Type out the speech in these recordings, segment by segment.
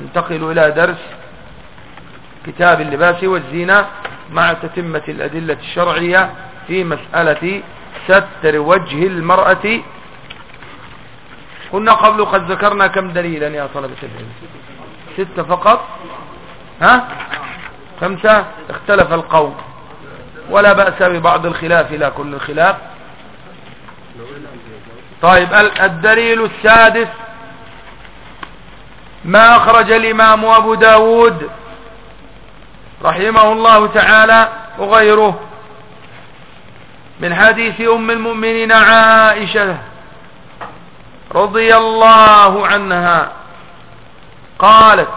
ننتقل إلى درس كتاب اللباس والزينة مع تتمة الأدلة الشرعية في مسألة ستر وجه المرأة. كنا قبل قد ذكرنا كم دليلا يا طلبة العلم؟ ستة فقط؟ ها؟ خمسة؟ اختلف القوم. ولا بأس ببعض الخلاف لا كل الخلاف. طيب الدليل السادس ما أخرج الإمام أبو داود رحمه الله تعالى وغيره من حديث أم المؤمنين عائشة رضي الله عنها قالت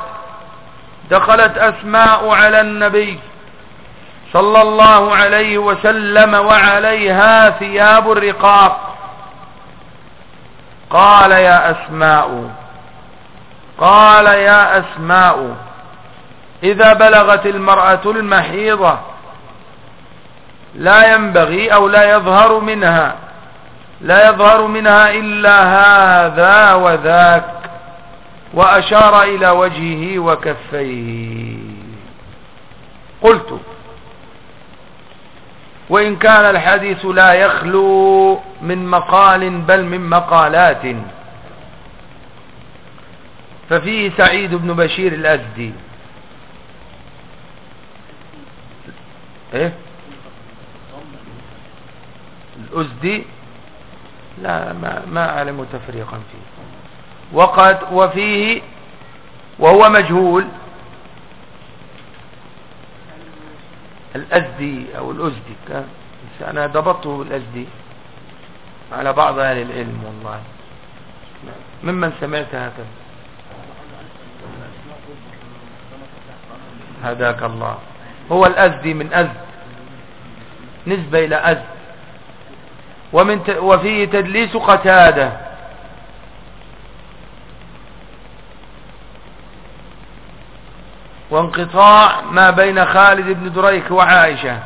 دخلت أسماء على النبي صلى الله عليه وسلم وعليها ثياب الرقاق. قال يا أسماء قال يا أسماء إذا بلغت المرأة المحيضة لا ينبغي أو لا يظهر منها لا يظهر منها إلا هذا وذاك وأشار إلى وجهه وكفيه. قلت وإن كان الحديث لا يخلو من مقال بل من مقالات. ففيه سعيد بن بشير الأزدي. إيه؟ الأزدي؟ لا ما, ما أعلم تفريقا فيه. وقد وفيه وهو مجهول. الأزدي أو الأزدي أنا ضبطته بالأزدي. على بعض أهل العلم والله. ممن سمعت هكذا هداك الله. هو الأزدي من أزد. نسبة إلى أزد. ومن وفيه تدليس قتادة. وانقطاع ما بين خالد بن دريك وعائشة.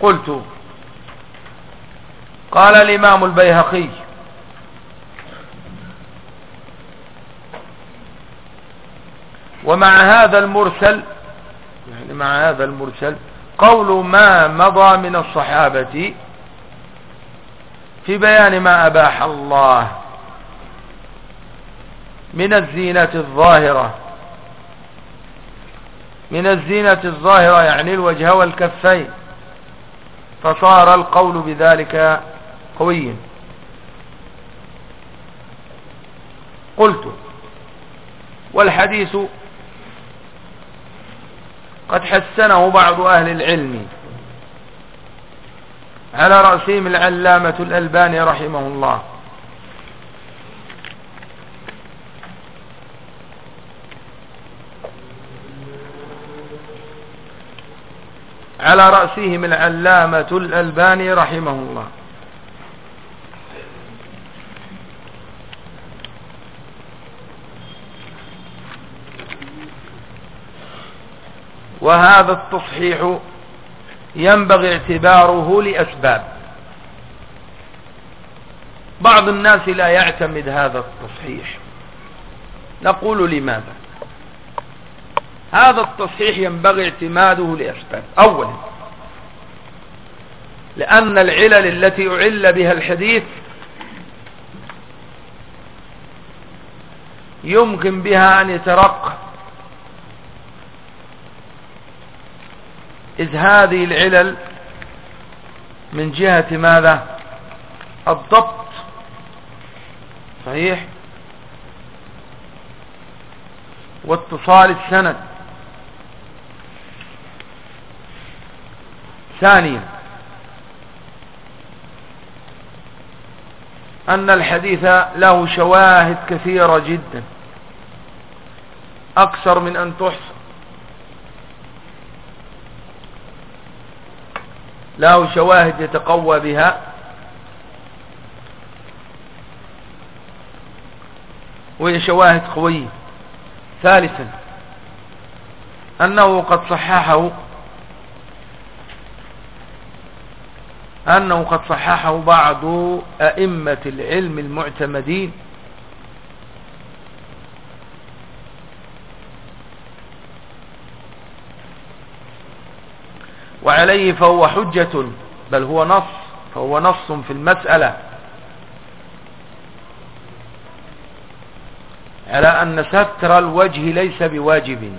قلت قال الإمام البيهقي. ومع هذا المرسل يعني مع هذا المرسل قول ما مضى من الصحابة في بيان ما أباح الله من الزينة الظاهرة. من الزينة الظاهرة يعني الوجه والكفين. فصار القول بذلك قويا. قلت والحديث قد حسنه بعض أهل العلم. على رأسهم العلامة الألباني رحمه الله. على رأسهم العلامة الألباني رحمه الله. وهذا التصحيح ينبغي اعتباره لأسباب. بعض الناس لا يعتمد هذا التصحيح. نقول لماذا؟ هذا التصحيح ينبغي اعتماده لأسباب. أولا لأن العلل التي أعل بها الحديث يمكن بها أن يترقى. إذ هذه العلل من جهة ماذا؟ الضبط. صحيح؟ واتصال السند. ثانيا أن الحديث له شواهد كثيرة جدا أكثر من أن تحصى. له شواهد يتقوى بها. وهي شواهد قوية. ثالثا أنه قد صححه. أنه قد صححه بعض أئمة العلم المعتمدين. وعليه فهو حجة بل هو نص فهو نص في المسألة على أن ستر الوجه ليس بواجب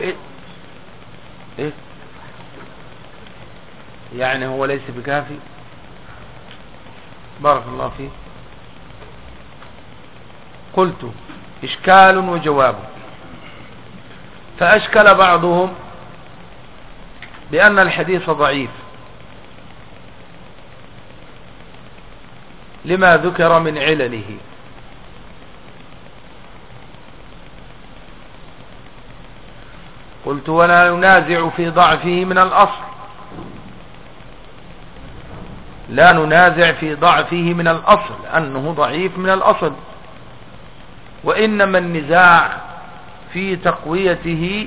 إيه؟ إيه؟ يعني هو ليس بكافي بارك الله فيه قلت إشكال وجواب. فأشكل بعضهم بأن الحديث ضعيف. لما ذكر من علله. قلت ولا ننازع في ضعفه من الأصل. لا ننازع في ضعفه من الأصل أنه ضعيف من الأصل. وإنما النزاع في تقويته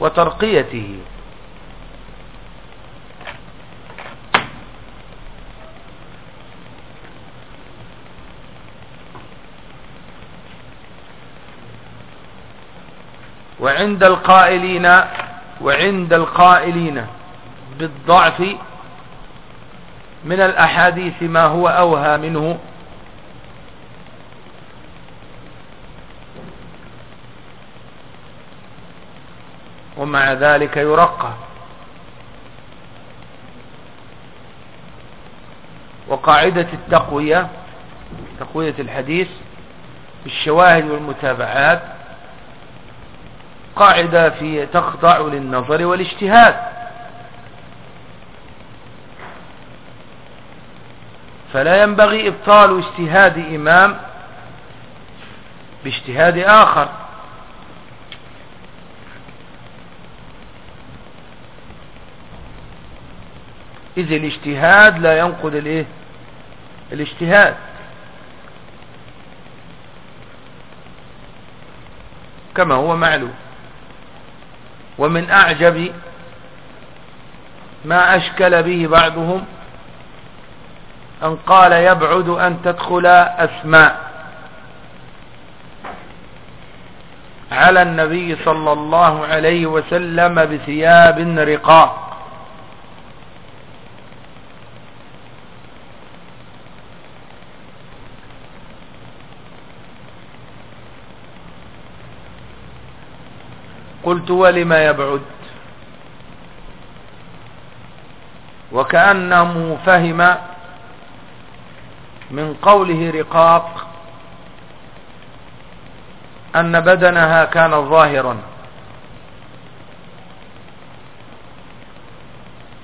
وترقيته. وعند القائلين وعند القائلين بالضعف من الأحاديث ما هو أوهى منه. ومع ذلك يرقى. وقاعدة التقوية تقوية الحديث بالشواهد والمتابعات قاعدة في تخضع للنظر والاجتهاد. فلا ينبغي إبطال اجتهاد إمام باجتهاد آخر. إذ الاجتهاد لا ينقض الإيه؟ الاجتهاد. كما هو معلوم. ومن أعجب ما أشكل به بعضهم أن قال يبعد أن تدخل أسماء. على النبي صلى الله عليه وسلم بثياب رقاق قلت ولما يبعد؟ وكأنه فهم من قوله رقاق أن بدنها كان ظاهرا.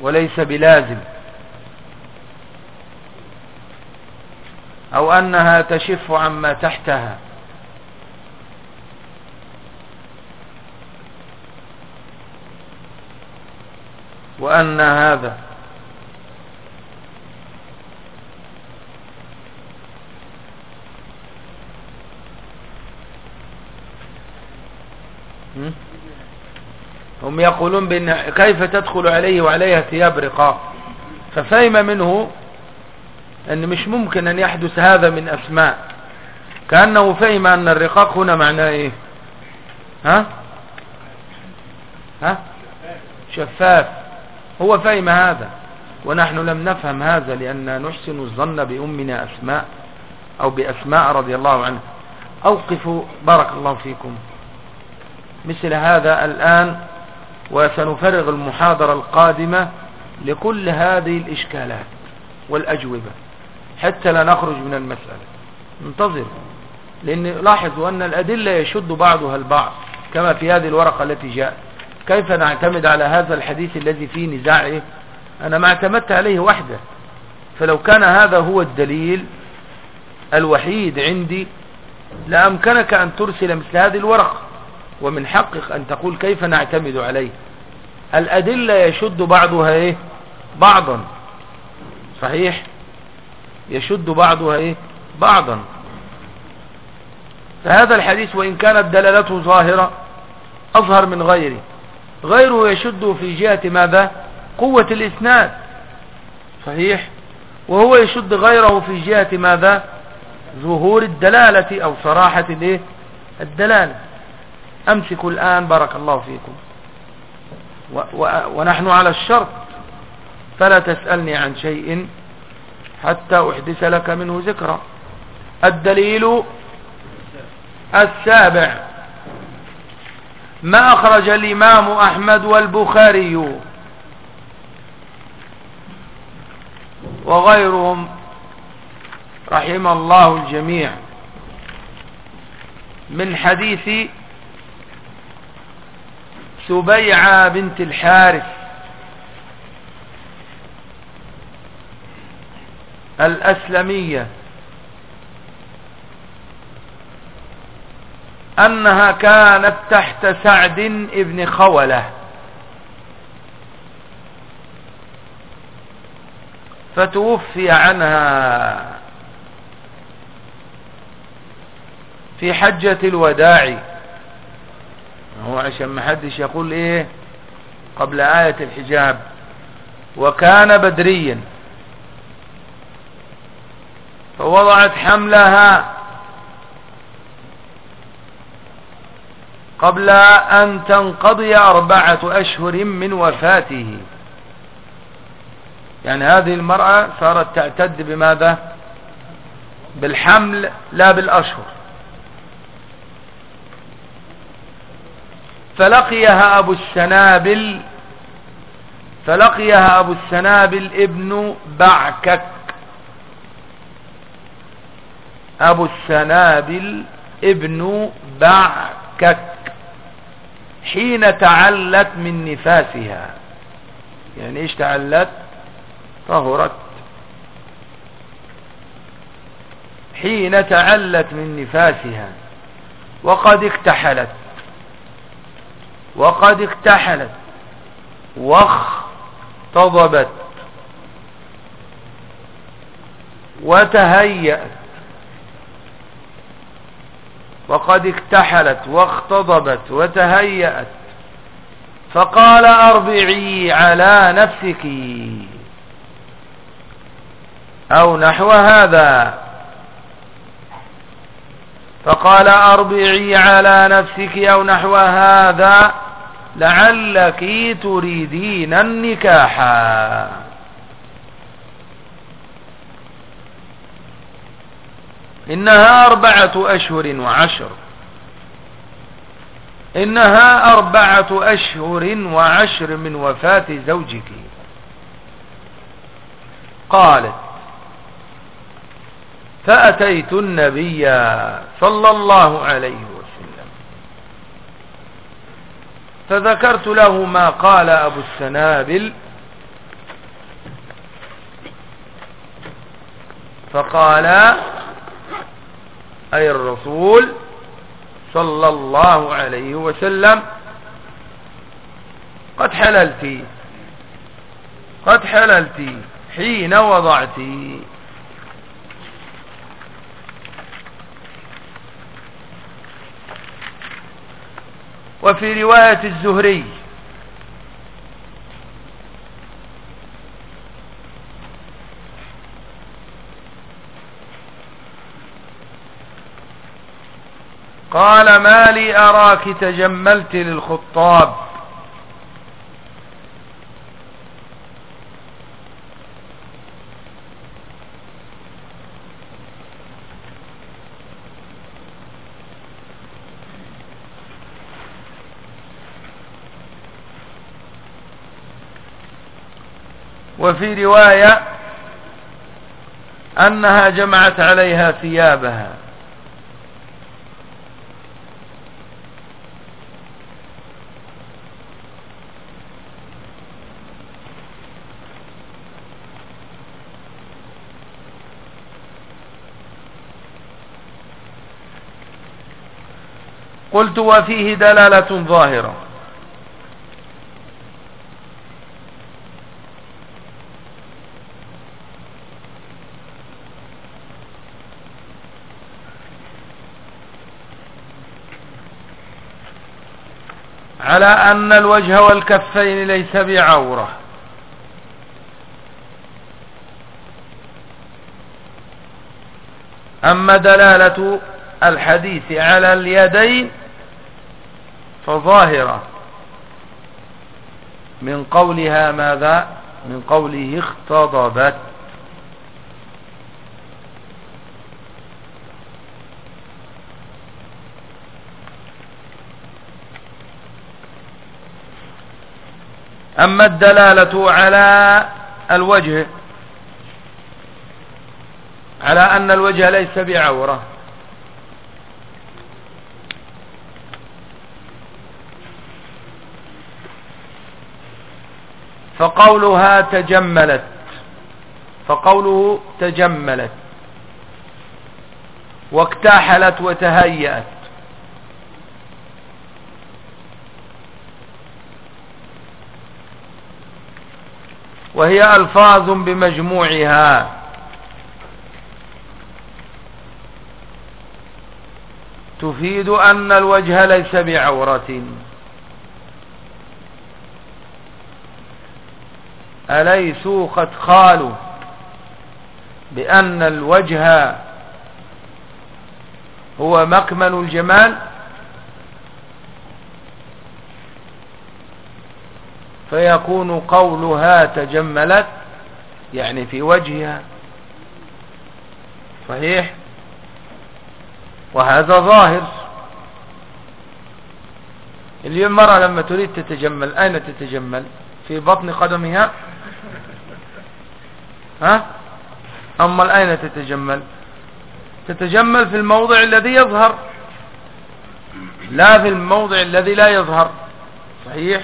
وليس بلازم. أو أنها تشف عما تحتها. وأن هذا هم يقولون بأن كيف تدخل عليه وعليها ثياب رقاق؟ ففهم منه أن مش ممكن أن يحدث هذا من أسماء. كأنه فهم أن الرقاق هنا معناه إيه؟ ها؟ ها؟ شفاف. هو فهم هذا ونحن لم نفهم هذا لأن نحسن الظن بأمنا أسماء أو بأسماء رضي الله عنها أوقفوا بارك الله فيكم. مثل هذا الآن وسنفرغ المحاضرة القادمة لكل هذه الإشكالات والأجوبة حتى لا نخرج من المسألة. انتظر لأن لاحظوا أن الأدلة يشد بعضها البعض كما في هذه الورقة التي جاءت. كيف نعتمد على هذا الحديث الذي فيه نزاع إيه؟ أنا ما اعتمدت عليه وحده. فلو كان هذا هو الدليل الوحيد عندي لأمكنك أن ترسل مثل هذه الورقة. ومن حقك أن تقول كيف نعتمد عليه. الأدلة يشد بعضها إيه؟ فهذا الحديث وإن كانت دلالته ظاهرة أظهر من غيره. غيره يشد في جهة ماذا؟ قوة الإسناد. صحيح؟ وهو يشد غيره في جهة ماذا؟ ظهور الدلالة أو صراحة الدلالة. أمسكوا الآن بارك الله فيكم. و و ونحن على الشرط. فلا تسألني عن شيء حتى أحدث لك منه ذكرى. الدليل السابع. ما أخرج الإمام أحمد والبخاري وغيرهم رحم الله الجميع من حديث سبيعة بنت الحارث الأسلمية أنها كانت تحت سعد ابن خولة. فتوفي عنها في حجة الوداع. هو عشان ما حدش يقول إيه قبل آية الحجاب. وكان بدريا. فوضعت حملها قبل أن تنقضي أربعة أشهر من وفاته. يعني هذه المرأة صارت تعتد بماذا؟ بالحمل لا بالأشهر. فلقيها أبو السنابل فلقيها أبو السنابل ابن بعكك. أبو السنابل ابن بعكك. حين تعلت من نفاسها. يعني إيش تعلت؟ طهرت. حين تعلت من نفاسها. وقد اكتحلت. وقد اكتحلت. واختضبت. وتهيأت. وقد اكتحلت واختضبت وتهيأت. فقال أربعي على نفسك. أو نحو هذا. فقال أربعي على نفسك أو نحو هذا. لعلك تريدين النكاحا إنها أربعة أشهر وعشر. إنها أربعة أشهر وعشر من وفاة زوجك. قالت فأتيت النبي صلى الله عليه وسلم. فذكرت له ما قال أبو السنابل. فقال أي الرسول صلى الله عليه وسلم قد حللت قد حللت حين وضعت. وفي رواية الزهري قال ما لي أراك تجملت للخطاب. وفي رواية أنها جمعت عليها ثيابها. قلت وفيه دلالة ظاهرة. على أن الوجه والكفين ليس بعورة. أما دلالة الحديث على اليدين فظاهرة. من قولها ماذا؟ من قوله اختضبت. أما الدلالة على الوجه على أن الوجه ليس بعورة. فقولها تجملت. فقوله تجملت. واكتحلت وتهيأت. وهي ألفاظ بمجموعها. تفيد أن الوجه ليس بعورة. أليسوا قد قالوا بأن الوجه هو مكمن الجمال؟ فيكون قولها تجملت يعني في وجهها. صحيح؟ وهذا ظاهر. اليوم مرة لما تريد تتجمل أين تتجمل؟ في بطن قدمها؟ ها؟ أما أين تتجمل. تتجمل في الموضع الذي يظهر. لا في الموضع الذي لا يظهر. صحيح؟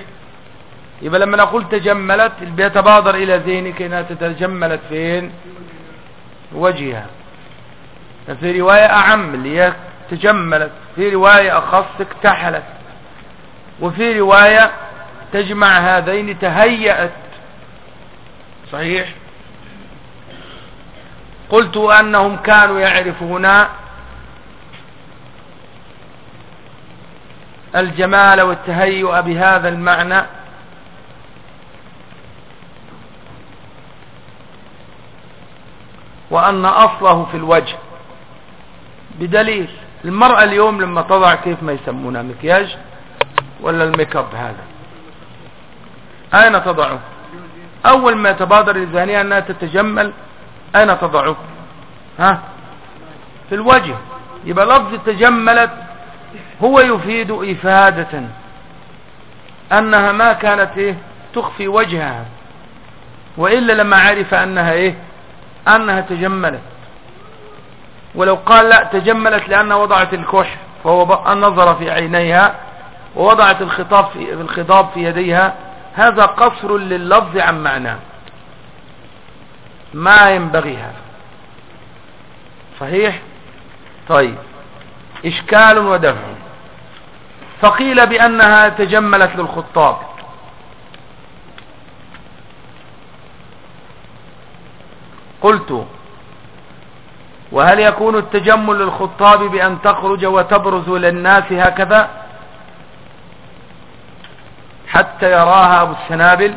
يبقى لما نقول تجملت بيتبادر إلى ذهنك أنها تتجملت فين؟ وجهها. في رواية أعم اللي هي تجملت. في رواية أخص اكتحلت. وفي رواية تجمع هذين تهيأت. صحيح؟ قلت أنهم كانوا يعرفون الجمال والتهيؤ بهذا المعنى وأن أصله في الوجه بدليل المرأة اليوم لما تضع كيف ما يسمونها مكياج ولا الميك أب هذا؟ أين تضعه؟ أول ما يتبادر لذهنها أنها تتجمل أين تضعه ها؟ في الوجه. يبقى لفظ تجملت هو يفيد إفادة أنها ما كانت إيه؟ تخفي وجهها. وإلا لما عرف أنها إيه؟ أنها تجملت. ولو قال لا تجملت لأنها وضعت الكحل فهو نظر في عينيها ووضعت الخطاب في الخضاب في يديها هذا قصر لللفظ عن معناه ما ينبغي هذا. صحيح؟ طيب. إشكال ودفع. فقيل بأنها تجملت للخطاب. قلت وهل يكون التجمل للخطاب بأن تخرج وتبرز للناس هكذا؟ حتى يراها أبو السنابل.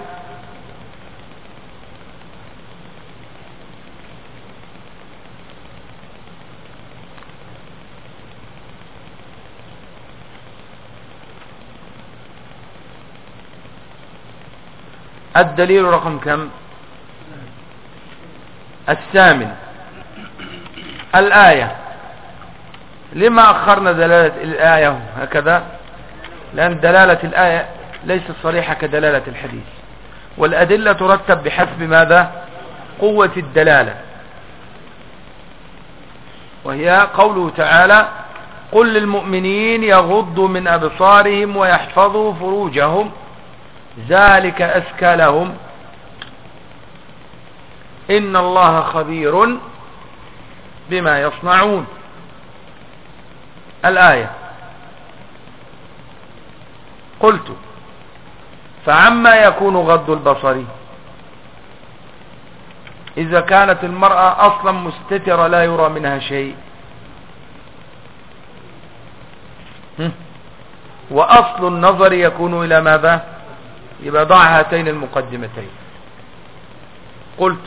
الدليل رقم كم؟ الثامن. الآية. لما أخرنا دلالة الآية هكذا؟ لأن دلالة الآية ليست صريحة كدلالة الحديث. والأدلة ترتب بحسب ماذا؟ قوة الدلالة. وهي قوله تعالى قل للمؤمنين يغضوا من أبصارهم ويحفظوا فروجهم ذلك أزكى لهم. إن الله خبير بما يصنعون. الآية قلت فعما يكون غض البصر؟ إذا كانت المرأة أصلا مستترة لا يرى منها شيء. وأصل النظر يكون إلى ماذا؟ يبقى ضع هاتين المقدمتين. قلت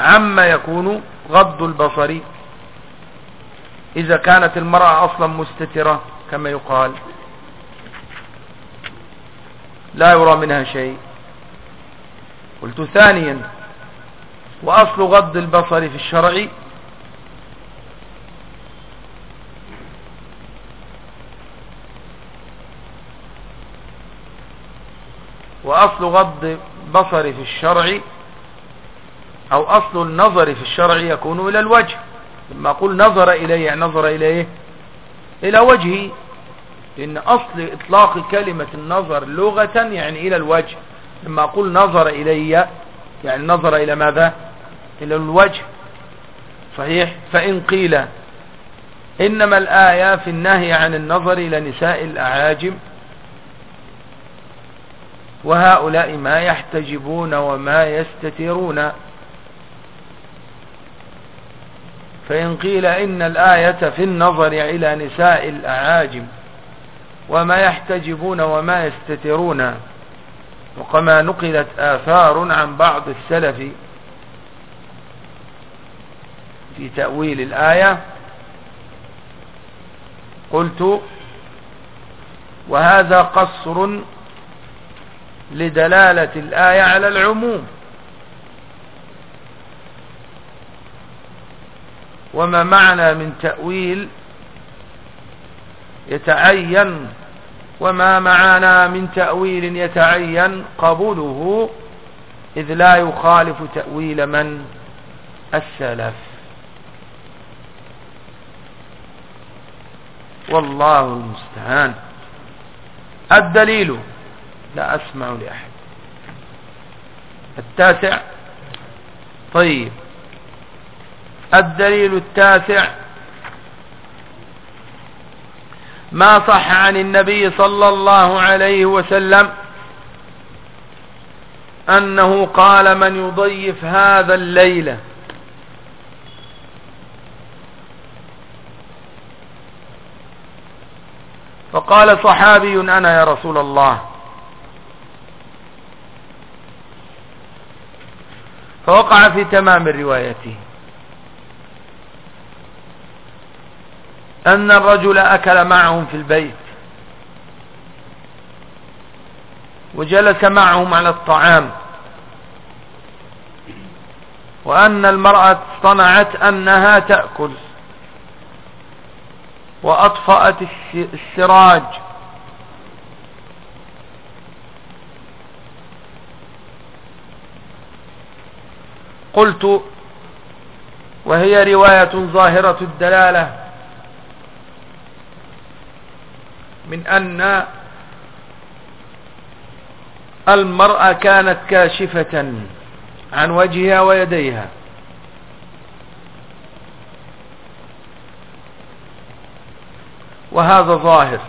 عما يكون غض البصر؟ إذا كانت المرأة أصلا مستترة كما يقال. لا يرى منها شيء. قلت ثانيا وأصل غض البصر في الشرع. وأصل غض بصر في الشرع أو أصل النظر في الشرع يكون إلى الوجه. لما أقول نظر إليه يعني نظر إليه إلى وجهي لأن أصل إطلاق كلمة النظر لغة يعني إلى الوجه. لما أقول نظر إلي يعني نظر إلى ماذا؟ إلى الوجه. صحيح؟ فإن قيل إنما الآية في النهي عن النظر إلى نساء الأعاجم وهؤلاء ما يحتجبون وما يستترون. فإن قيل إن الآية في النظر إلى نساء الأعاجم وما يحتجبون وما يستترون وكما نقلت آثار عن بعض السلف في تأويل الآية قلت وهذا قصر لدلالة الآية على العموم. وما معنى من تأويل يتعين وما معنا من تأويل يتعين قبوله إذ لا يخالف تأويل من السلف. والله المستعان. الدليل لا أسمع لأحد. التاسع. طيب. الدليل التاسع ما صح عن النبي صلى الله عليه وسلم أنه قال من يضيف هذا الليلة فقال صحابي أنا يا رسول الله. فوقع في تمام روايته. أن الرجل أكل معهم في البيت. وجلس معهم على الطعام. وأن المرأة صنعت أنها تأكل. وأطفأت السراج. قلت وهي رواية ظاهرة الدلالة. من أن المرأة كانت كاشفة عن وجهها ويديها. وهذا ظاهر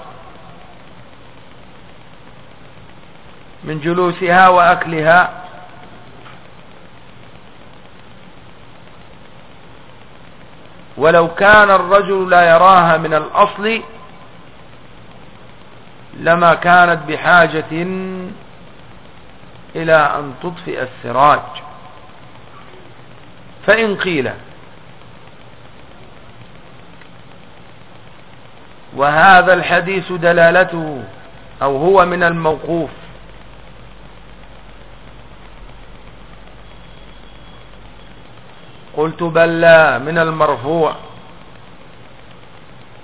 من جلوسها وأكلها. ولو كان الرجل لا يراها من الأصل لما كانت بحاجة إلى أن تطفئ السراج. فإن قيل وهذا الحديث دلالته أو هو من الموقوف قلت بل لا من المرفوع.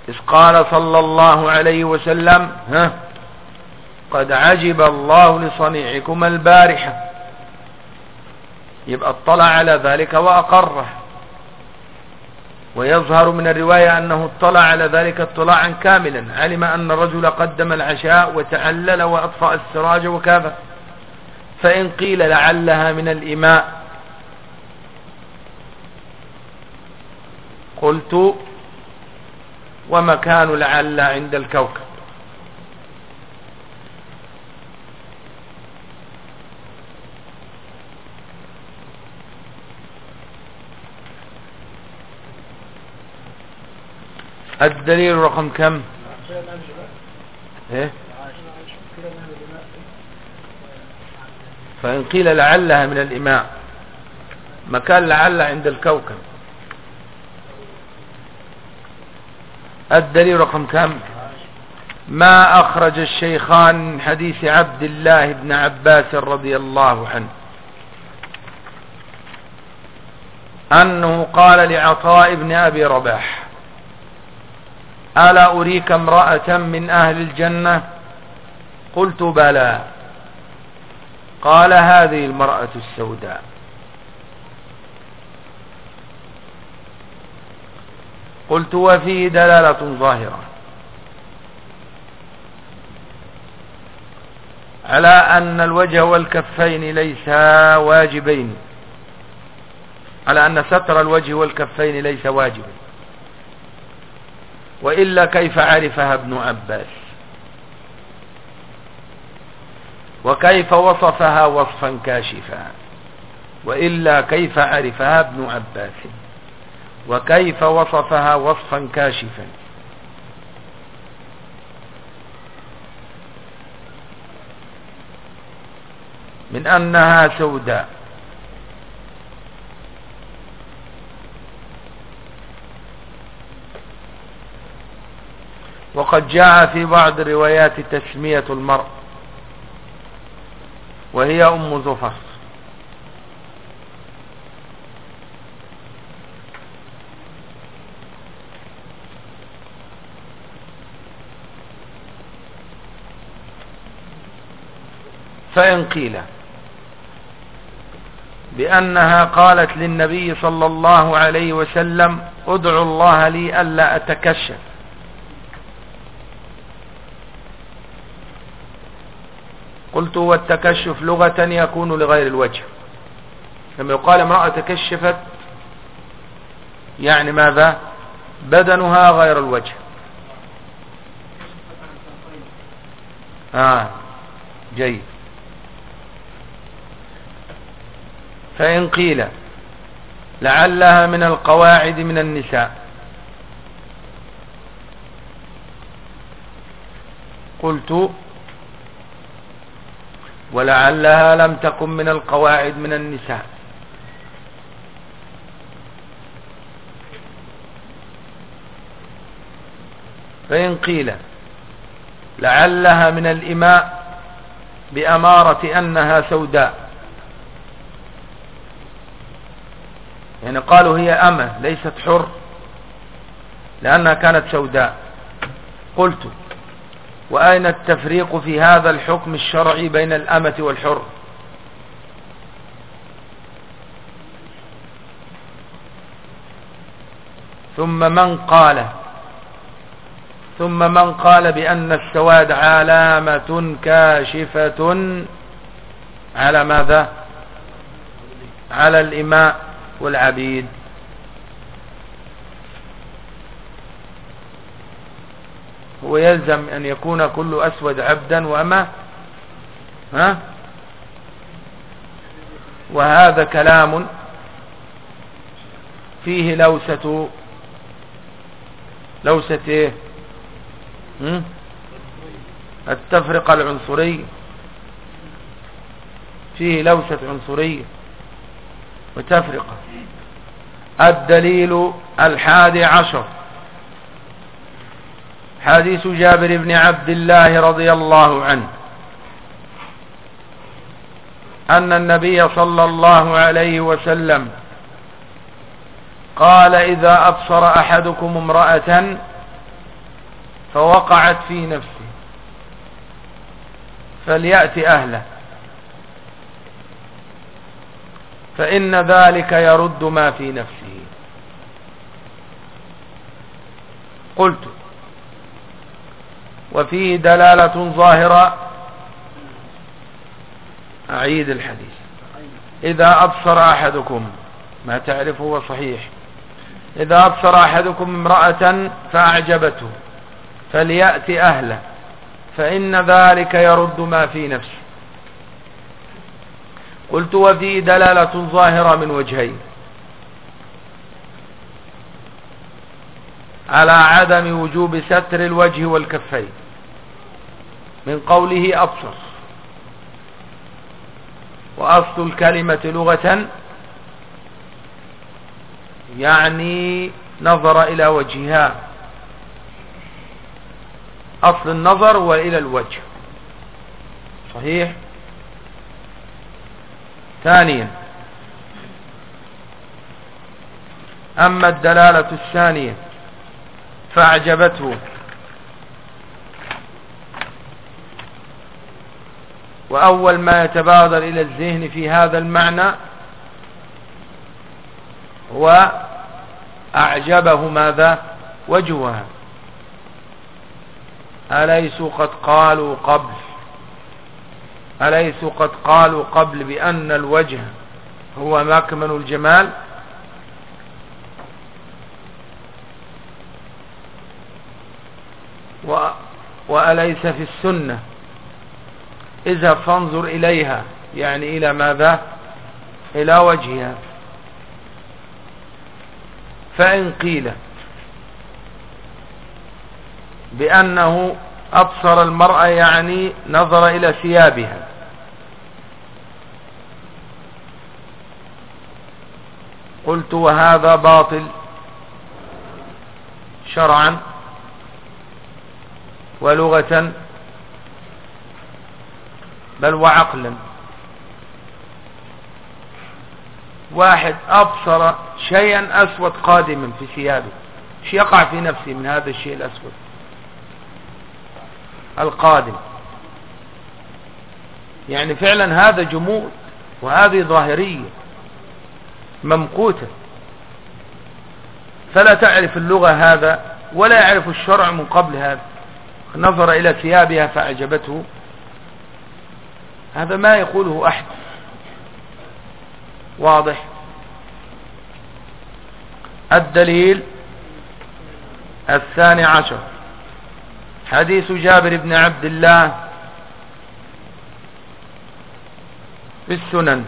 إذ قال صلى الله عليه وسلم ها؟ قد عجب الله لصنيعكم البارحة. يبقى اطلع على ذلك وأقره. ويظهر من الرواية أنه اطلع على ذلك اطلاعا كاملا. علم أن الرجل قدم العشاء وتعلل وأطفأ السراج وكذا فإن قيل لعلها من الإماء. قلت ومكان لعل عند الكوكب. الدليل رقم كم؟ إيه؟ فإن قيل لعلها من الإماء. مكان لعل عند الكوكب. الدليل رقم كم؟ ما أخرج الشيخان من حديث عبد الله بن عباس رضي الله عنه. أنه قال لعطاء بن أبي رباح ألا أريك امرأة من أهل الجنة؟ قلت بلى. قال هذه المرأة السوداء. قلت وفيه دلالة ظاهرة. على أن الوجه والكفين ليسا واجبين. على أن ستر الوجه والكفين ليس واجبا وإلا كيف عرفها ابن عباس؟ وكيف وصفها وصفا كاشفا؟ وإلا كيف عرفها ابن عباس؟ وكيف وصفها وصفا كاشفا؟ من أنها سوداء. وقد جاء في بعض الروايات تسمية المرء وهي أم زفر. فإن قيل بأنها قالت للنبي صلى الله عليه وسلم ادعو الله لي ألا أتكشف. قلت والتكشف لغة يكون لغير الوجه. لما يقال امرأة تكشفت يعني ماذا؟ بدنها غير الوجه. آه جيد. فإن قيل لعلها من القواعد من النساء. قلت ولعلها لم تكن من القواعد من النساء. فإن قيل لعلها من الإماء بأمارة أنها سوداء. يعني قالوا هي أمة ليست حر لأنها كانت سوداء. قلت وأين التفريق في هذا الحكم الشرعي بين الأمة والحر؟ ثم من قال ثم من قال بأن السواد علامة كاشفة على ماذا؟ على الإماء والعبيد. ويلزم أن يكون كل أسود عبدا وأما ها؟ وهذا كلام فيه لوسة لوسة إيه؟ التفرقة العنصري. فيه لوسة عنصرية وتفرقة. الدليل الحادي عشر. حديث جابر بن عبد الله رضي الله عنه. أن النبي صلى الله عليه وسلم قال إذا أبصر أحدكم امرأة فوقعت في نفسه فليأتي أهله. فإن ذلك يرد ما في نفسه. قلت وفيه دلالة ظاهرة. أعيد الحديث. إذا أبصر أحدكم ما تعرفه هو صحيح. إذا أبصر أحدكم امرأة فأعجبته فليأتي أهله فإن ذلك يرد ما في نفسه. قلت وفيه دلالة ظاهرة من وجهين. على عدم وجوب ستر الوجه والكفين. من قوله أبصر. وأصل الكلمة لغة يعني نظر إلى وجهها. أصل النظر وإلى الوجه. صحيح؟ ثانيا. أما الدلالة الثانية فأعجبته. وأول ما يتبادر إلى الذهن في هذا المعنى هو أعجبه ماذا؟ وجهها أليسوا قد قالوا قبل؟ أليسوا قد قالوا قبل بأن الوجه هو مكمن الجمال؟ وأليس في السنة؟ إذا فانظر إليها يعني إلى ماذا؟ إلى وجهها. فإن قيل بأنه أبصر المرأة يعني نظر إلى ثيابها. قلت وهذا باطل شرعا ولغة بل وعقلا واحد أبصر شيئا أسود قادما في ثيابه. إيش يقع في نفسه من هذا الشيء الأسود؟ القادم. يعني فعلا هذا جمود وهذه ظاهرية ممقوتة. فلا تعرف اللغة هذا ولا يعرف الشرع من قبل هذا. نظر إلى ثيابها فأعجبته. هذا ما يقوله أحد. واضح. الدليل الثاني عشر. حديث جابر بن عبد الله في السنن.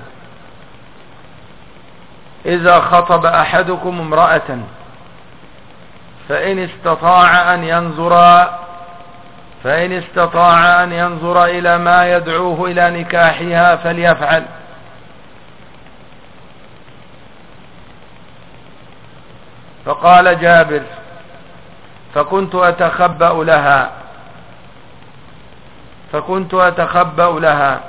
إذا خطب أحدكم امرأة فإن استطاع أن ينظر فإن استطاع أن ينظر إلى ما يدعوه إلى نكاحها فليفعل. فقال جابر فكنت أتخبأ لها. فكنت أتخبأ لها.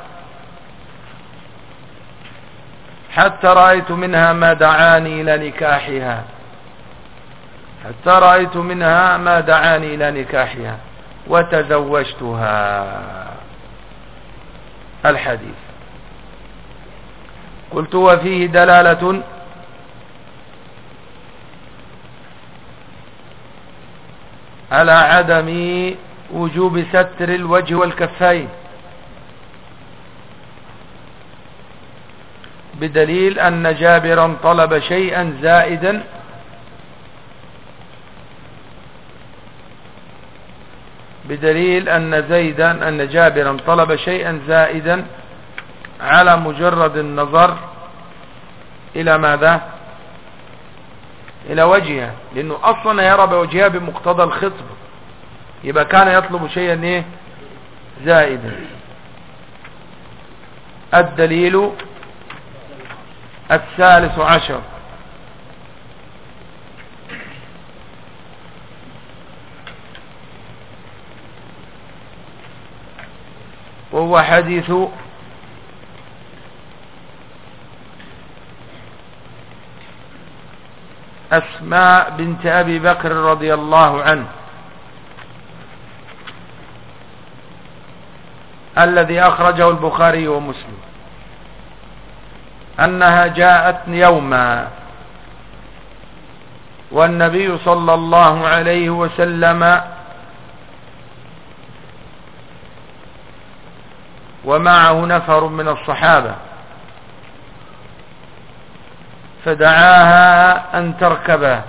حتى رأيت منها ما دعاني إلى نكاحها. حتى رأيت منها ما دعاني إلى نكاحها. وتزوجتها. الحديث. قلت وفيه دلالة على عدم وجوب ستر الوجه والكفين. بدليل أن جابرا طلب شيئا زائدا بدليل أن زيدا أن جابرا طلب شيئا زائدا على مجرد النظر إلى ماذا؟ إلى وجهها لأنه أصلا يرى بوجهها بمقتضى الخطب. يبقى كان يطلب شيئا إيه؟ زائدا. الدليل الثالث عشر. وهو حديث أسماء بنت أبي بكر رضي الله عنه الذي أخرجه البخاري ومسلم أنها جاءت يوما والنبي صلى الله عليه وسلم ومعه نفر من الصحابة. فدعاها أن تركبه.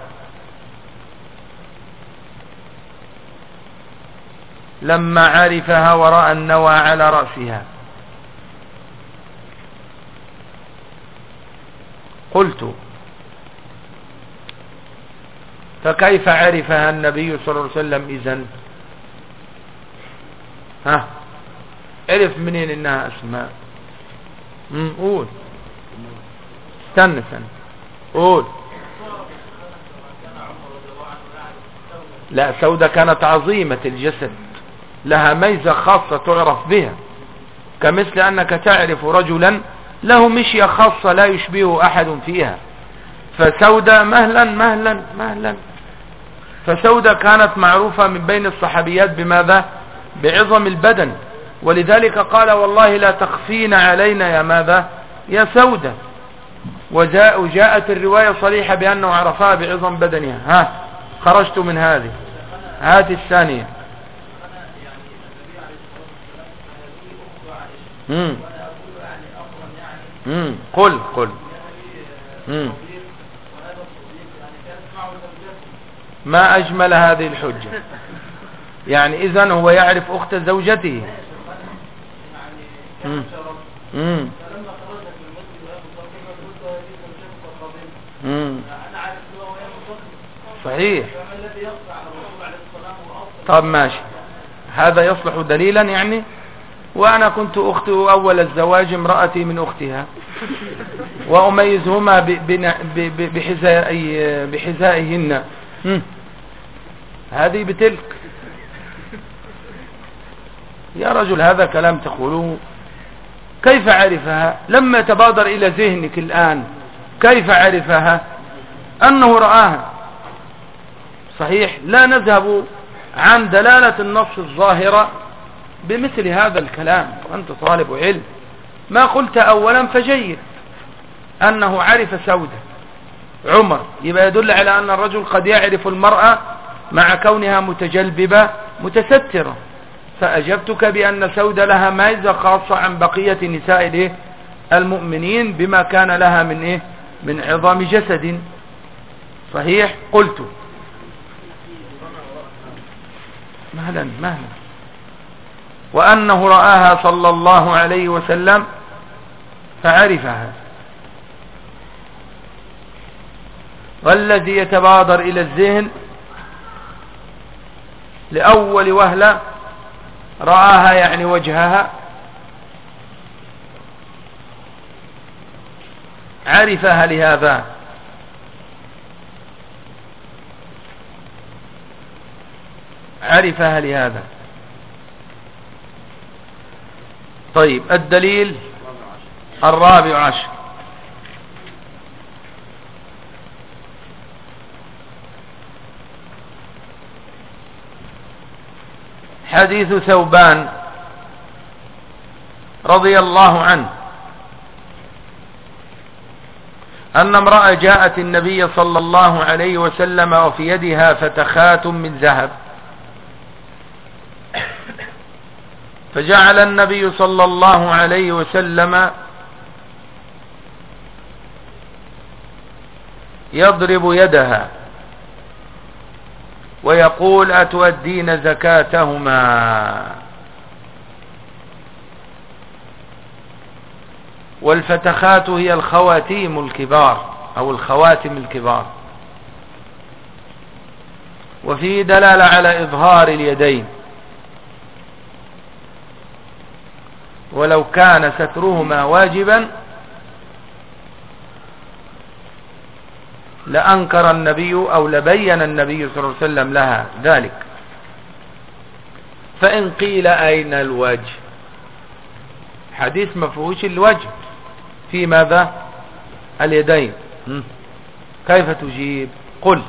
لما عرفها ورأى النوى على رأسها. قلت فكيف عرفها النبي صلى الله عليه وسلم إذن؟ ها؟ عرف منين إنها أسماء؟ امم قول. استنى استنى. قول. لا سودة كانت عظيمة الجسد. لها ميزة خاصة تعرف بها. كمثل أنك تعرف رجلا له مشية خاصة لا يشبهه أحد فيها. فسودة مهلا مهلا مهلا. فسودة كانت معروفة من بين الصحابيات بماذا؟ بعظم البدن. ولذلك قال والله لا تخفين علينا يا ماذا؟ يا سودة. وجاء وجاءت الرواية صريحة بأنه عرفها بعظم بدنها. ها خرجت من هذه. هذه الثانية. مم. مم. قل قل. مم. ما أجمل هذه الحجة؟ يعني إذن هو يعرف أخت زوجته. مم. مم. مم. صحيح طب ماشي هذا يصلح دليلا يعني وأنا كنت أخت أول الزواج امرأتي من أختها وأميزهما بحذائي بحذائهن هذه بتلك يا رجل هذا كلام تقوله كيف عرفها؟ لما تبادر إلى ذهنك الآن كيف عرفها؟ أنه رآها. صحيح لا نذهب عن دلالة النص الظاهرة بمثل هذا الكلام وأنت طالب علم. ما قلت أولا فجيد أنه عرف سودة. عمر يبقى يدل على أن الرجل قد يعرف المرأة مع كونها متجلببة متسترة. فأجبتك بأن سودة لها ميزة خاصة عن بقية نساء المؤمنين بما كان لها من إيه؟ من عظام جسد. صحيح؟ قلت. مهلا مهلا. وأنه رآها صلى الله عليه وسلم فعرفها. والذي يتبادر إلى الذهن لأول وهلة رآها يعني وجهها. عرفها لهذا. عرفها لهذا. طيب الدليل الرابع عشر. حديث ثوبان رضي الله عنه. أن امرأة جاءت النبي صلى الله عليه وسلم وفي يدها فتخات من ذهب. فجعل النبي صلى الله عليه وسلم يضرب يدها. ويقول أتؤدين زكاتهما؟ والفتخات هي الخواتيم الكبار أو الخواتم الكبار. وفيه دلالة على إظهار اليدين. ولو كان سترهما واجبا لأنكر النبي أو لبين النبي صلى الله عليه وسلم لها ذلك. فإن قيل أين الوجه؟ حديث مفهوش الوجه. في ماذا؟ اليدين. كيف تجيب؟ قل.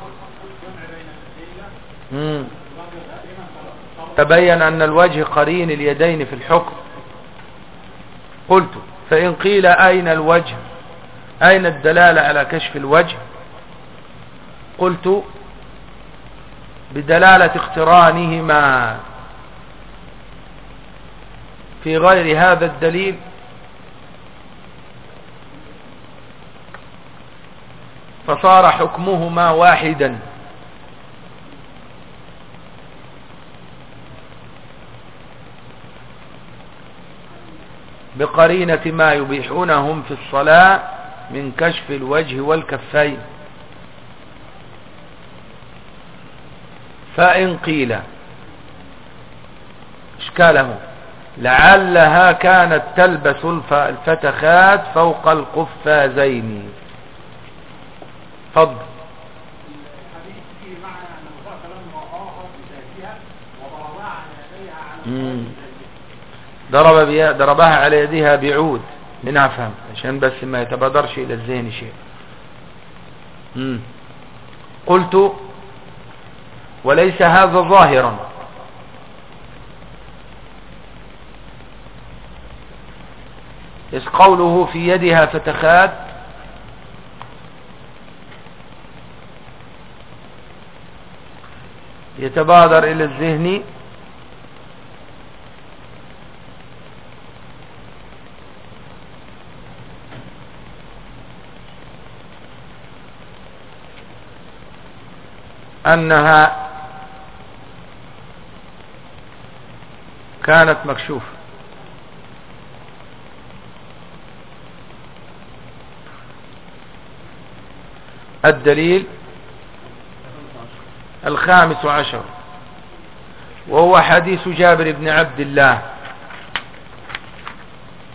تبين أن الوجه قرين اليدين في الحكم. قلت. فإن قيل أين الوجه؟ أين الدلالة على كشف الوجه؟ قلت بدلالة اقترانهما في غير هذا الدليل فصار حكمهما واحدا. بقرينة ما يبيحونهم في الصلاة من كشف الوجه والكفين. فإن قيل إشكاله لعلها كانت تلبس الفتخات فوق القفازين. فضل ضرب بها ضربها على يديها بعود. لنفهم عشان بس ما يتبادرش إلى الذهن شيء. قلت وليس هذا ظاهرا. إذ قوله في يدها فتخات يتبادر إلى الذهن. أنها كانت مكشوفة. الدليل الخامس عشر. وهو حديث جابر بن عبد الله.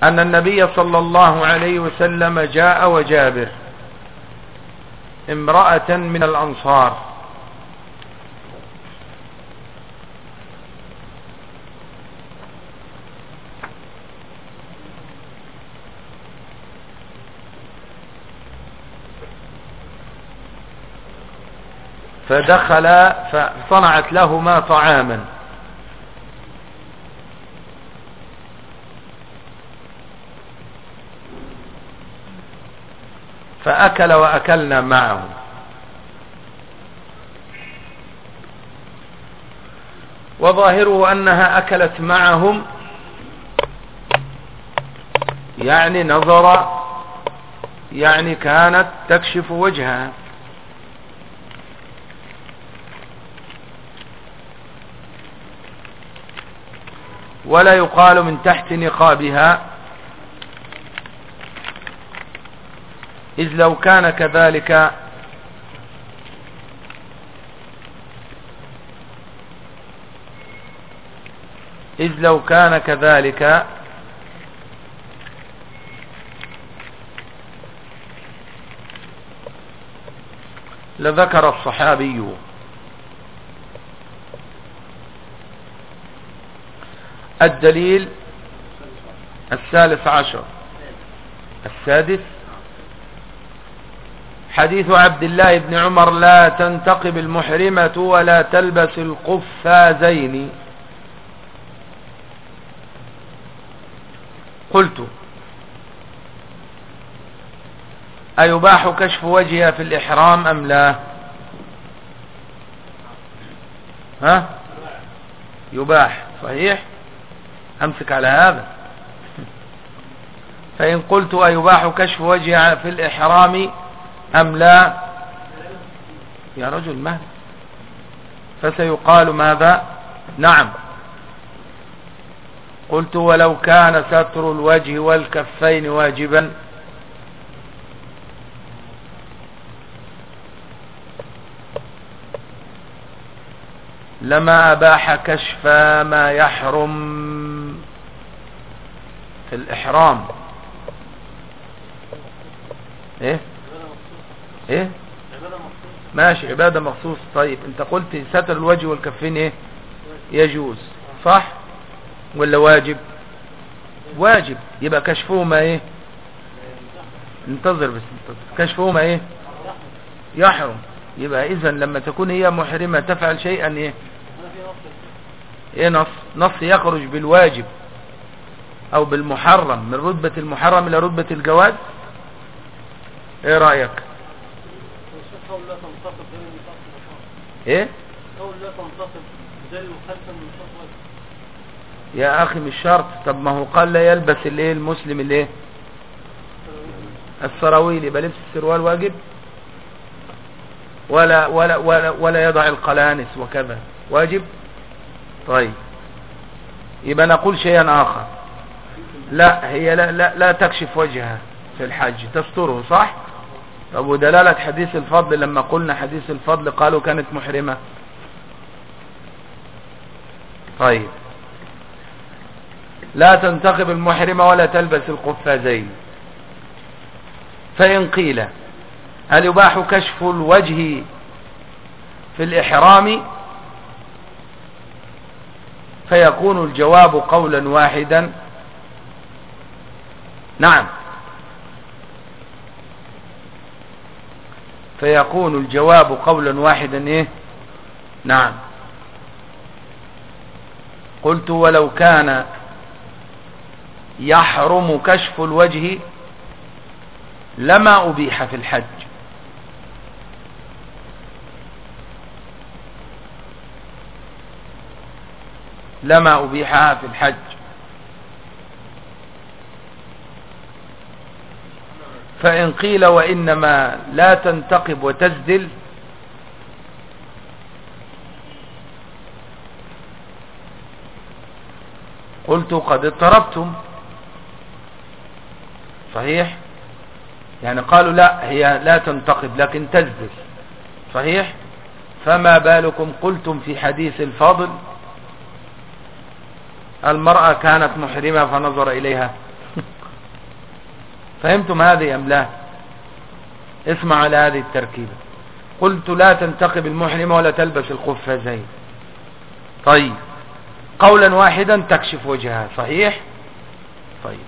أن النبي صلى الله عليه وسلم جاء وجابر امرأة من الأنصار. فدخل فصنعت لهما طعاما. فأكل وأكلنا معه. وظاهره أنها أكلت معهم يعني نظر يعني كانت تكشف وجهها. ولا يقال من تحت نقابها. إذ لو كان كذلك إذ لو كان كذلك لذكر الصحابي الدليل الثالث عشر. السادس حديث عبد الله بن عمر لا تنتقب المحرمة ولا تلبس القفازين. قلت أيباح كشف وجهها في الإحرام أم لا؟ ها؟ يباح صحيح؟ أمسك على هذا. فإن قلت أيباح كشف وجه في الإحرام أم لا يا رجل مهد. فسيقال ماذا؟ نعم. قلت ولو كان ستر الوجه والكفين واجبا. لما أباح كشف ما يحرم في الإحرام. إيه؟ إيه؟ ماشي عبادة مخصوص. طيب أنت قلت ستر الوجه والكفين إيه؟ يجوز. صح؟ ولا واجب؟ واجب. يبقى كشفهما إيه؟ انتظر بس انتظر. كشفهما إيه؟ يحرم. يبقى اذا لما تكون هي محرمة تفعل شيئا إيه؟ إيه نص؟ نص يخرج بالواجب. أو بالمحرم من رتبة المحرم إلى رتبة الجواز؟ إيه رأيك؟ إيه؟ يا أخي مش شرط. طب ما هو قال لا يلبس الإيه المسلم الإيه؟ السراويل يبقى لبس السروال واجب؟ ولا ولا ولا, ولا يضع القلانس وكذا واجب؟ طيب. يبقى نقول شيئا آخر. لا هي لا, لا, لا تكشف وجهها في الحج. تستره صح؟ طب ودلالة حديث الفضل لما قلنا حديث الفضل قالوا كانت محرمة. لا تنتقب المحرمة ولا تلبس القفازين. فإن قيل هل يباح كشف الوجه في الإحرام؟ فيكون الجواب قولا واحدا. نعم. فيكون الجواب قولا واحدا إيه؟ نعم. قلت ولو كان يحرم كشف الوجه لما أبيح في الحج. لما أبيحها في الحج. فإن قيل وإنما لا تنتقب وتزدل قلت قد اضطربتم. صحيح؟ يعني قالوا لا هي لا تنتقب لكن تزدل. صحيح؟ فما بالكم قلتم في حديث الفضل؟ المرأة كانت محرمة فنظر إليها. فهمتم هذه أم لا؟ اسمع على هذه التركيبة. قلت لا تنتقب المحرمة ولا تلبس القفازين طيب. قولا واحدا تكشف وجهها. صحيح؟ طيب.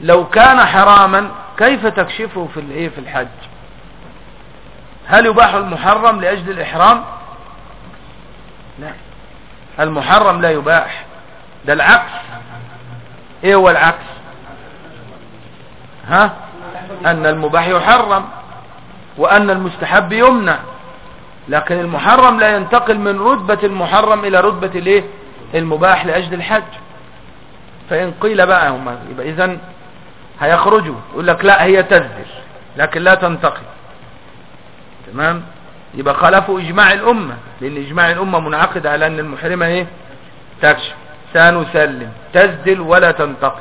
لو كان حراما كيف تكشفه في الايه في الحج؟ هل يباح المحرم لأجل الإحرام؟ لا. المحرم لا يباح. ده العكس. إيه هو العكس؟ ها؟ أن المباح يحرم وأن المستحب يمنع. لكن المحرم لا ينتقل من رتبة المحرم إلى رتبة الإيه؟ المباح لأجل الحج. فإن قيل بقى هم يبقى اذا هيخرجوا. يقول لك لا هي تزدر لكن لا تنتقل. تمام؟ يبقى خالفوا إجماع الأمة لأن إجماع الأمة منعقد على أن المحرمة إيه؟ تكشف. سنسلم تزدل ولا تنتقل.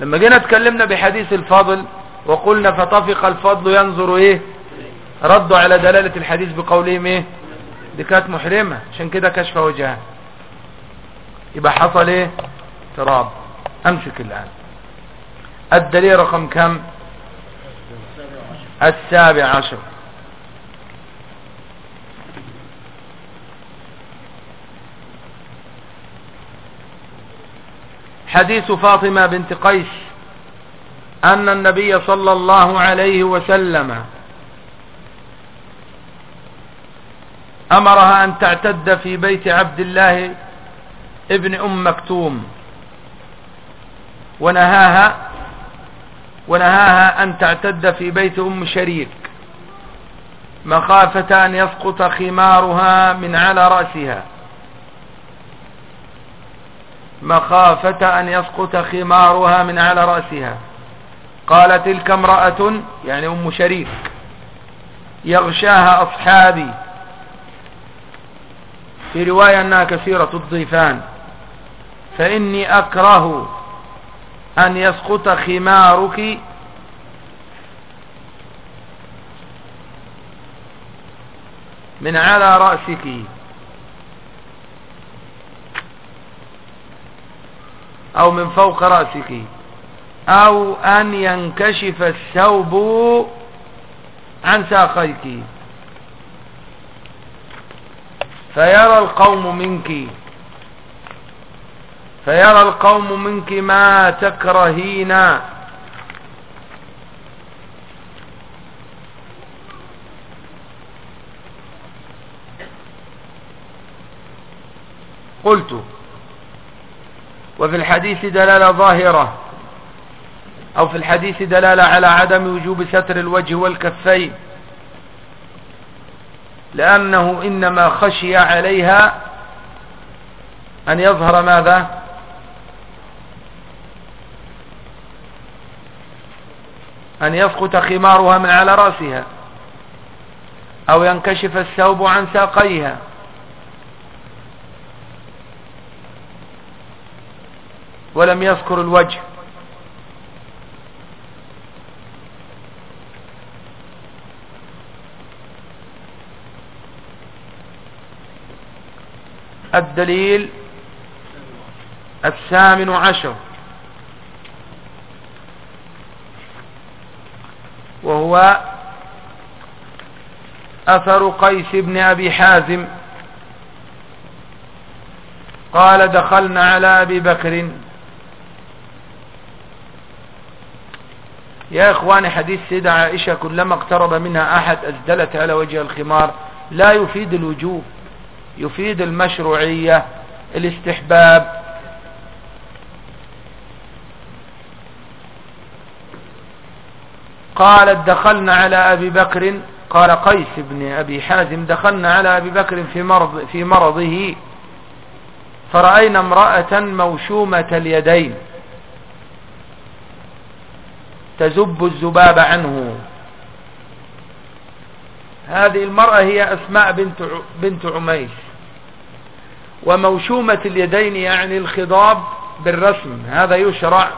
لما جينا اتكلمنا بحديث الفضل وقلنا فطفق الفضل ينظر إيه؟ ردوا على دلالة الحديث بقولهم إيه؟ دي كانت محرمة. عشان كده كشف وجهها. يبقى حصل إيه؟ تراب. أمسك الآن. الدليل رقم كم؟ السابع عشر. حديث فاطمة بنت قيس أن النبي صلى الله عليه وسلم أمرها أن تعتد في بيت عبد الله ابن أم مكتوم ونهاها ونهاها أن تعتد في بيت أم شريك مخافة أن يسقط خمارها من على رأسها مخافة أن يسقط خمارها من على رأسها. قال تلك امرأة يعني أم شريك يغشاها أصحابي. في رواية أنها كثيرة الضيفان. فإني أكره أن يسقط خمارك. من على رأسك. أو من فوق رأسك. أو أن ينكشف الثوب عن ساقيك. فيرى القوم منك. فيرى القوم منك ما تكرهين قلت وفي الحديث دلالة ظاهرة. أو في الحديث دلالة على عدم وجوب ستر الوجه والكفين. لأنه إنما خشي عليها أن يظهر ماذا؟ أن يسقط خمارها من على رأسها. أو ينكشف الثوب عن ساقيها. ولم يذكر الوجه. الدليل الثامن عشر. وهو أثر قيس بن أبي حازم. قال دخلنا على أبي بكر. يا إخواني حديث سيدة عائشة كلما اقترب منها أحد أزدلت على وجه الخمار. لا يفيد الوجوب يفيد المشروعية الاستحباب. قالت دخلنا على أبي بكر. قال قيس بن أبي حازم دخلنا على أبي بكر في, مرض في مرضه. فرأينا امرأة موشومة اليدين. تزب الزباب عنه. هذه المرأة هي أسماء بنت, بنت عميس. وموشومة اليدين يعني الخضاب بالرسم. هذا يشرع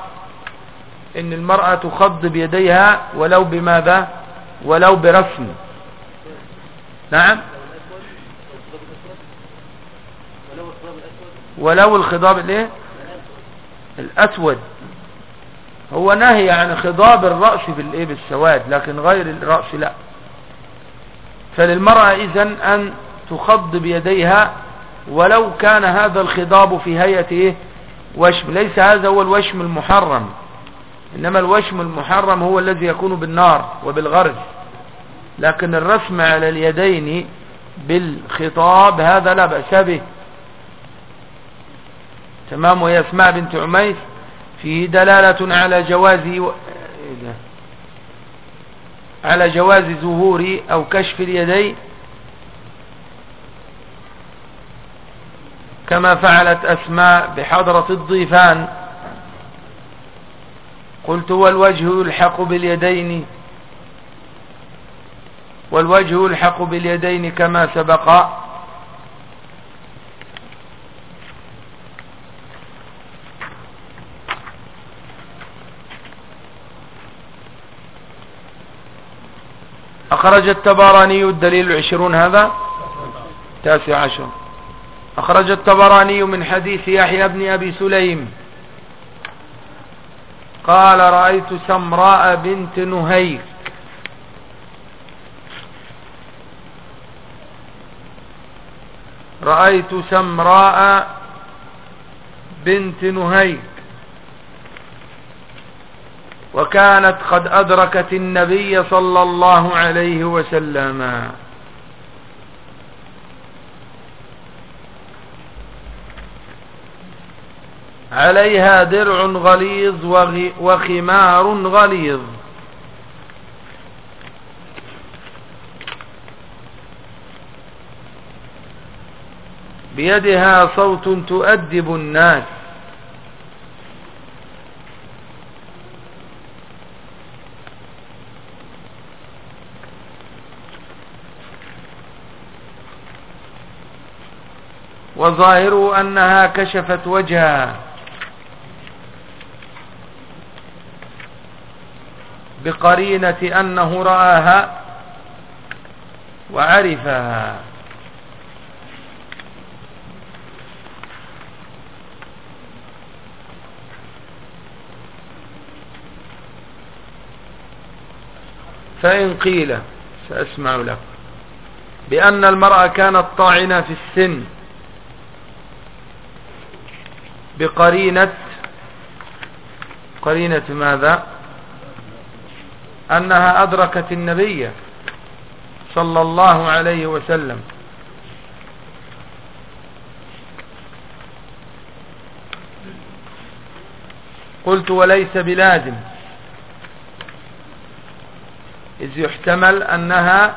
إن المرأة تخض بيديها ولو بماذا؟ ولو برسم. نعم؟ ولو الخضاب الايه الأسود. هو نهي عن خضاب الرأس بالإيه بالسواد لكن غير الرأس لا. فللمرأة إذن أن تخض بيديها ولو كان هذا الخضاب في هيئة إيه؟ وشم. ليس هذا هو الوشم المحرم. إنما الوشم المحرم هو الذي يكون بالنار وبالغرز. لكن الرسم على اليدين بالخطاب هذا لا بأس به. تمام. وهي أسماء بنت عميس فيه دلالة على جواز. على جواز ظهور أو كشف اليدين كما فعلت أسماء بحضرة الضيفان قلت والوجه يلحق باليدين والوجه يلحق باليدين كما سبق أخرج التباراني الدليل العشرون هذا؟ تاسع عشر. أخرج التبراني من حديث يحيى بن أبي سليم. قال رأيت سمراء بنت نهيك رأيت سمراء بنت نهيك وكانت قد أدركت النبي صلى الله عليه وسلم. عليها درع غليظ وخمار غليظ. بيدها صوت تؤدب الناس. وظاهره أنها كشفت وجهها بقرينة أنه رآها وعرفها. فإن قيل سأسمع لك بأن المرأة كانت طاعنة في السن. بقرينة قرينة ماذا؟ أنها أدركت النبي صلى الله عليه وسلم. قلت وليس بلازم إذ يحتمل أنها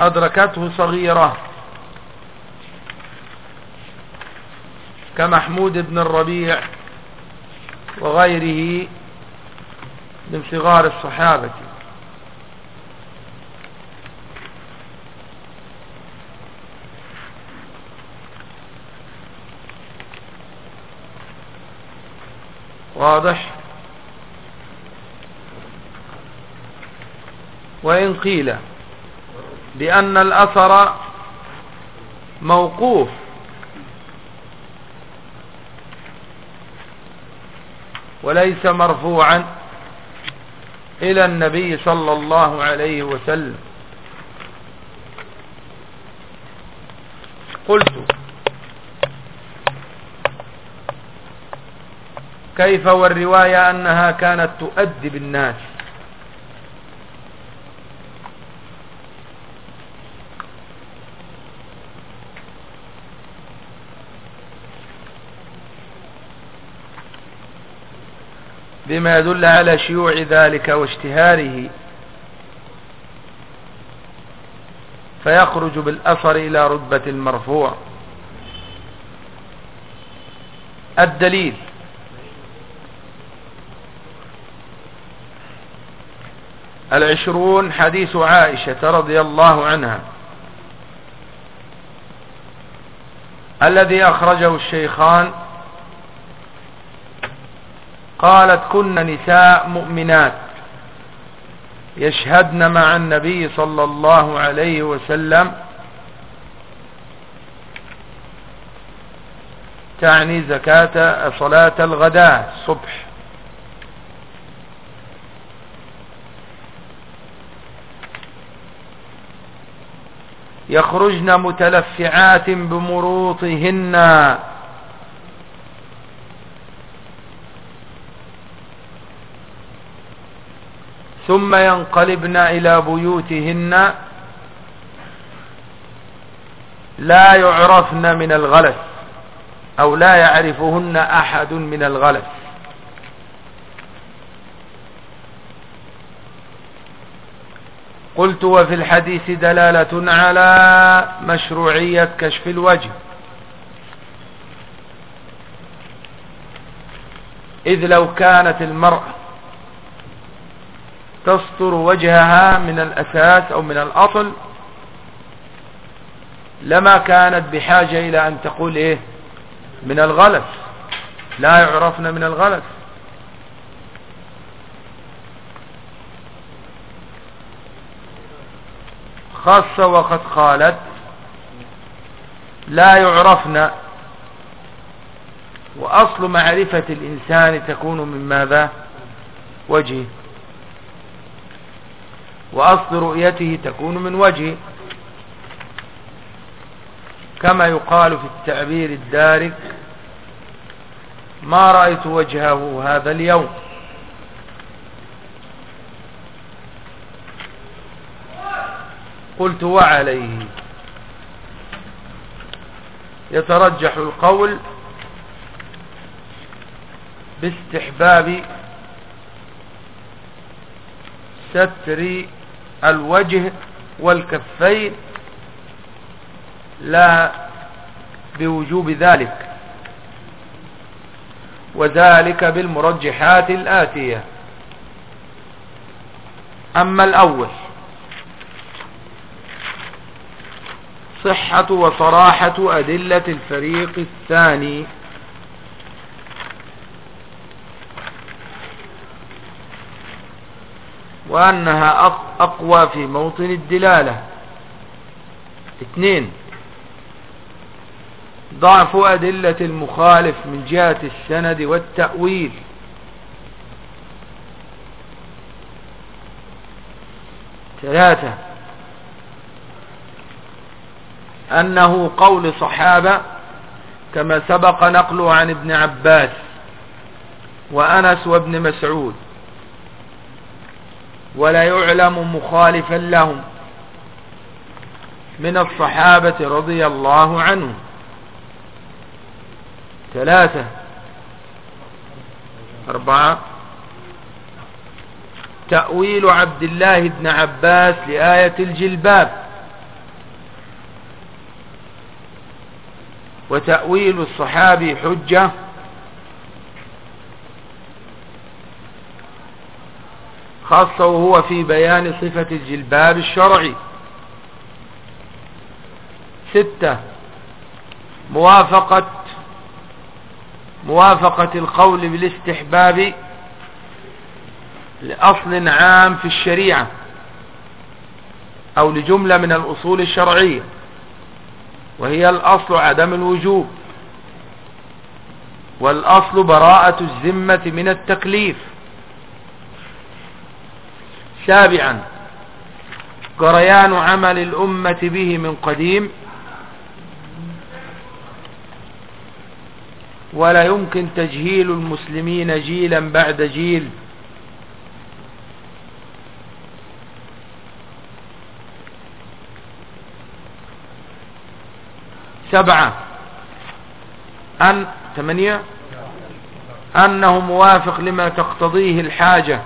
أدركته صغيرة. كمحمود بن الربيع وغيره من صغار الصحابة. واضح؟ وإن قيل بأن الأثر موقوف وليس مرفوعا إلى النبي صلى الله عليه وسلم. قلت كيف والرواية أنها كانت تؤدب الناس بما يدل على شيوع ذلك واشتهاره. فيخرج بالأثر إلى رتبة المرفوع. الدليل. العشرون حديث عائشة رضي الله عنها. الذي أخرجه الشيخان قالت كن نساء مؤمنات يشهدن مع النبي صلى الله عليه وسلم تعني زكاة صلاة الغداء الصبح يخرجن متلفعات بمروطهن ثم ينقلبن إلى بيوتهن لا يعرفن من الغلس أو لا يعرفهن أحد من الغلس. قلت وفي الحديث دلالة على مشروعية كشف الوجه. إذ لو كانت المرأة تستر وجهها من الأساس أو من الأصل لما كانت بحاجة إلى أن تقول إيه؟ من الغلس. لا يعرفن من الغلس. خاصة وقد قالت لا يعرفن. وأصل معرفة الإنسان تكون من ماذا؟ وجهه. وأصل رؤيته تكون من وجهه كما يقال في التعبير الدارك ما رأيت وجهه هذا اليوم. قلت وعليه. يترجح القول باستحباب ستر الوجه والكفين لا بوجوب ذلك وذلك بالمرجحات الآتية. أما الأول صحة وصراحة أدلة الفريق الثاني. وأنها أقوى في موطن الدلالة. اثنين. ضعف أدلة المخالف من جهة السند والتأويل. ثلاثة. أنه قول صحابة كما سبق نقله عن ابن عباس وأنس وابن مسعود. ولا يعلم مخالفا لهم. من الصحابة رضي الله عنهم. ثلاثة. أربعة. تأويل عبد الله بن عباس لآية الجلباب. وتأويل الصحابي حجة. خاصة وهو في بيان صفة الجلباب الشرعي. ستة موافقة موافقة القول بالاستحباب لأصل عام في الشريعة أو لجملة من الأصول الشرعية وهي الأصل عدم الوجوب والأصل براءة الذمة من التكليف. سابعا جريان عمل الأمة به من قديم. ولا يمكن تجهيل المسلمين جيلا بعد جيل. سبعة. أن ثمانية. أنه موافق لما تقتضيه الحاجة.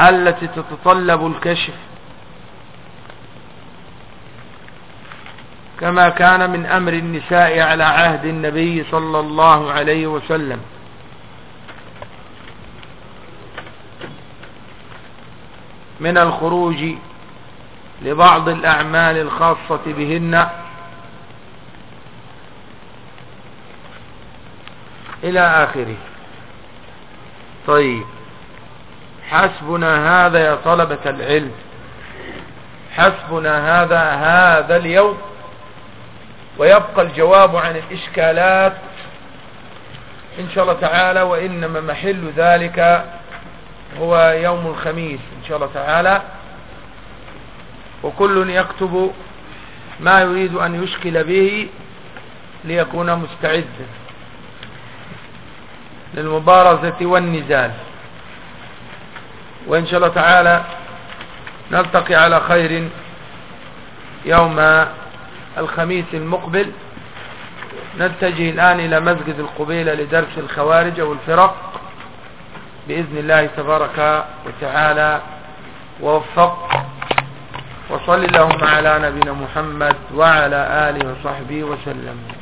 التي تتطلب الكشف. كما كان من أمر النساء على عهد النبي صلى الله عليه وسلم. من الخروج لبعض الأعمال الخاصة بهن إلى آخره. طيب. حسبنا هذا يا طلبة العلم. حسبنا هذا هذا اليوم. ويبقى الجواب عن الإشكالات إن شاء الله تعالى وإنما محل ذلك هو يوم الخميس إن شاء الله تعالى. وكل يكتب ما يريد أن يشكل به ليكون مستعدا للمبارزة والنزال. وإن شاء الله تعالى نلتقي على خير يوم الخميس المقبل. نتجه الآن إلى مسجد القبيلة لدرس الخوارج والفرق بإذن الله تبارك وتعالى. ووفق. وصل اللهم على نبينا محمد وعلى آله وصحبه وسلم.